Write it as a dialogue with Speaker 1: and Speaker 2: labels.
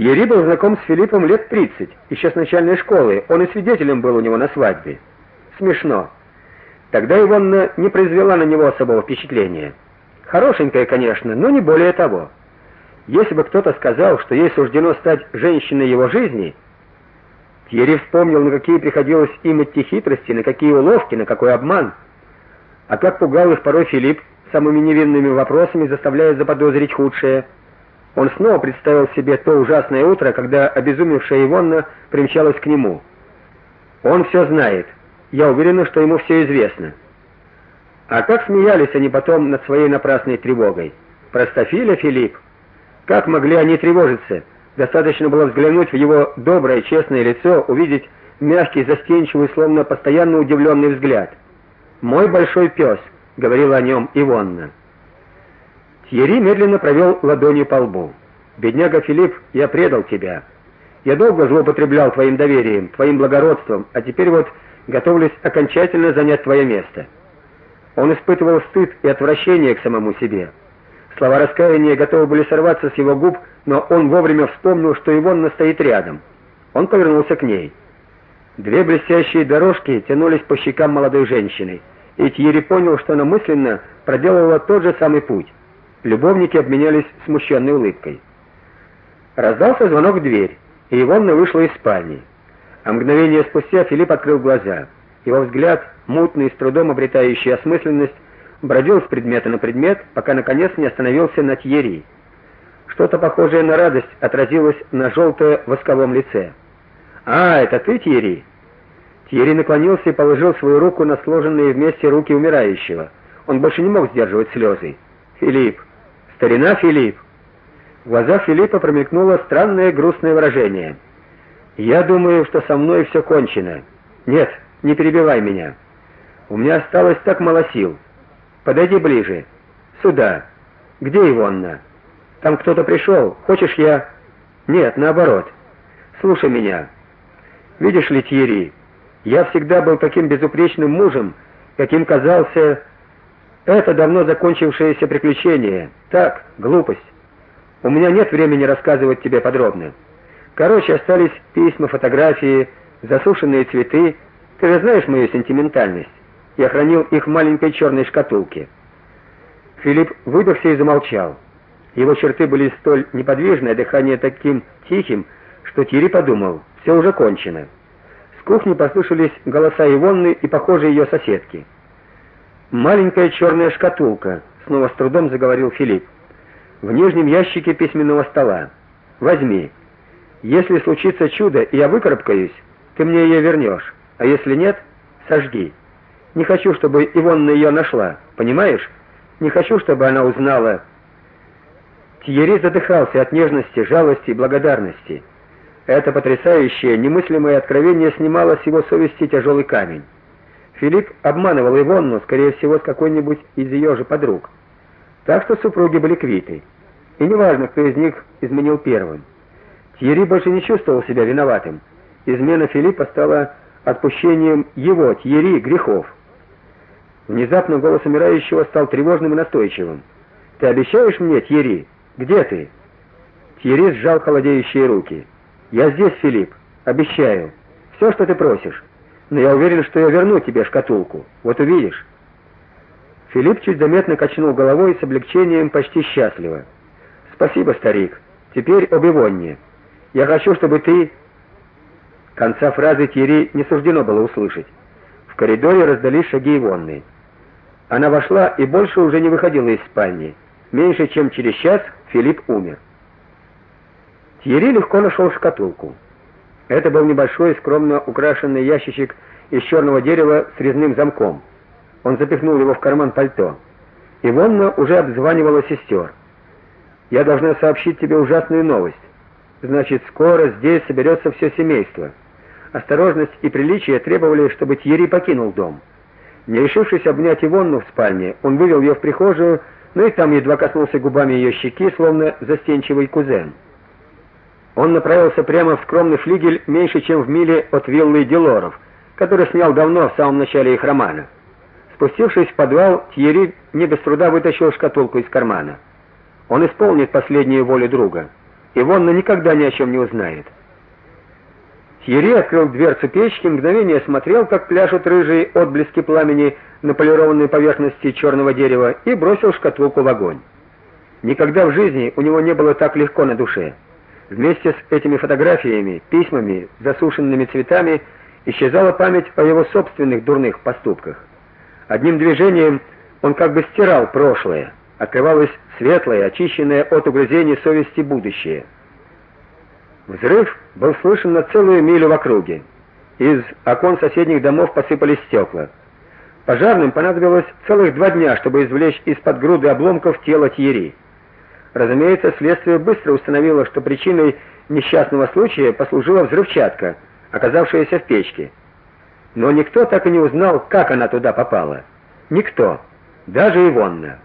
Speaker 1: Тьерри был знаком с Филиппом лет 30, еще с начальной школы. Он и свидетелем был у него на свадьбе. Смешно. Тогда Ивонна не произвела на него особого впечатления. Хорошенькая, конечно, но не более того. Если бы кто-то сказал, что ей суждено стать женщиной его жизни, Тьерри вспомнил, на какие приходилось им идти хитрости, на какие уловки, на какой обман. А как пугал их порой Филипп самыми невинными вопросами, заставляя заподозрить худшее. Он снова представил себе то ужасное утро, когда обезумевшая Ивонна примчалась к нему. Он все знает. Я уверена, что ему все известно. А как смеялись они потом над своей напрасной тревогой. Простофиля Филипп. Как могли они тревожиться? Достаточно было взглянуть в его доброе, честное лицо, увидеть мягкий, застенчивый, словно постоянно удивленный взгляд. Мой большой пес», — говорила о нем Ивонна. Тьерри медленно провел ладонью по лбу. Бедняга Филипп, я предал тебя. Я долго злоупотреблял твоим доверием, твоим благородством, а теперь вот готовлюсь окончательно занять твое место. Он испытывал стыд и отвращение к самому себе. Слова раскаяния готовы были сорваться с его губ, но он вовремя вспомнил, что Ивонна стоит рядом. Он повернулся к ней. Две блестящие дорожки тянулись по щекам молодой женщины, и Тьерри понял, что она мысленно проделала тот же самый путь. Любовники обменялись смущенной улыбкой. Раздался звонок в дверь, и Ивонна вышла из спальни. А мгновение спустя Филипп открыл глаза. Его взгляд, мутный, с трудом обретающий осмысленность, бродил с предмета на предмет, пока наконец не остановился на Тьерри. Что-то похожее на радость отразилось на желто восковом лице. "А, это ты, Тьерри?" Тьерри наклонился и положил свою руку на сложенные вместе руки умирающего. Он больше не мог сдерживать слезы. "Филипп, старина Филипп". В глазах Филиппа промелькнуло странное грустное выражение. "Я думаю, что со мной все кончено. Нет, не перебивай меня. У меня осталось так мало сил. Подойди ближе. Сюда. Где Ивонна? Там кто-то пришел. Хочешь я Нет, наоборот. Слушай меня. Видишь ли, Тьерри, я всегда был таким безупречным мужем, каким казался это давно закончившееся приключение. Так, глупость. У меня нет времени рассказывать тебе подробно. Короче, остались письма, фотографии, засушенные цветы. Ты же знаешь мою сентиментальность. Я хранил их в маленькой черной шкатулке. Филипп выдохся и замолчал. Его черты были столь неподвижны, а дыхание таким тихим, что Тири подумал: все уже кончено. С кухни послышались голоса Ивонны и, похоже, ее соседки. Маленькая черная шкатулка, снова с трудом заговорил Филипп. В нижнем ящике письменного стола. Возьми. Если случится чудо, и я выкарабкаюсь, ты мне ее вернешь, а если нет, сожги. Не хочу, чтобы Ивонна ее нашла, понимаешь? Не хочу, чтобы она узнала. Тьерри задыхался от нежности, жалости и благодарности. Это потрясающее, немыслимое откровение снимало с его совести тяжелый камень. Филипп обманывал Ивонну, скорее всего, с какой-нибудь из ее же подруг. Так что супруги были квиты. И неважно, кто из них изменил первым. Тьерри больше не чувствовал себя виноватым. Измена Филиппа стала отпущением его, Тьерри, грехов. Внезапно голос умирающего стал тревожным и настойчивым. Ты обещаешь мне, Тьерри? Где ты? Тьерри сжал холодеющие руки. Я здесь, Филипп, обещаю. Все, что ты просишь. Но я уверен, что я верну тебе шкатулку. Вот увидишь. Филипп чуть заметно качнул головой с облегчением, почти счастливо. Спасибо, старик. Теперь об Ивонне. Я хочу, чтобы ты Конца фразы Тьерри не суждено было услышать. В коридоре раздались шаги Ивонны. Она вошла и больше уже не выходила из спальни. Меньше чем через час Филипп умер. Тьерри легко нашел шкатулку. Это был небольшой, скромно украшенный ящичек из черного дерева с резным замком. Он запихнул его в карман пальто. Ивонна уже обзванивала сестер. Я должна сообщить тебе ужасную новость. Значит, скоро здесь соберется все семейство. Осторожность и приличие требовали, чтобы Тьерри покинул дом. Не решившись обнять Ивонну в спальне, он вывел ее в прихожую, но и там едва коснулся губами ее щеки, словно застенчивый кузен. Он направился прямо в скромный флигель меньше, чем в миле от виллы Делоров, который снял давно в самом начале их романа. Спустившись в подвал, Тьерри не без труда вытащил шкатулку из кармана. Он исполнит последнюю волю друга. Ивонна никогда ни о чем не узнает. Тьерри открыл дверцу печки, мгновение смотрел, как пляшут рыжие отблески пламени на полированной поверхности черного дерева и бросил шкатулку в огонь. Никогда в жизни у него не было так легко на душе. Вместе с этими фотографиями, письмами, засушенными цветами исчезала память о его собственных дурных поступках. Одним движением он как бы стирал прошлое, открывалось светлое, очищенное от угрызений совести будущее. Взрыв был слышен на целую милю в округе. Из окон соседних домов посыпались стекла. Пожарным понадобилось целых два дня, чтобы извлечь из-под груды обломков тело Тьери. Разумеется, следствие быстро установило, что причиной несчастного случая послужила взрывчатка, оказавшаяся в печке. Но никто так и не узнал, как она туда попала. Никто, даже Ивонна.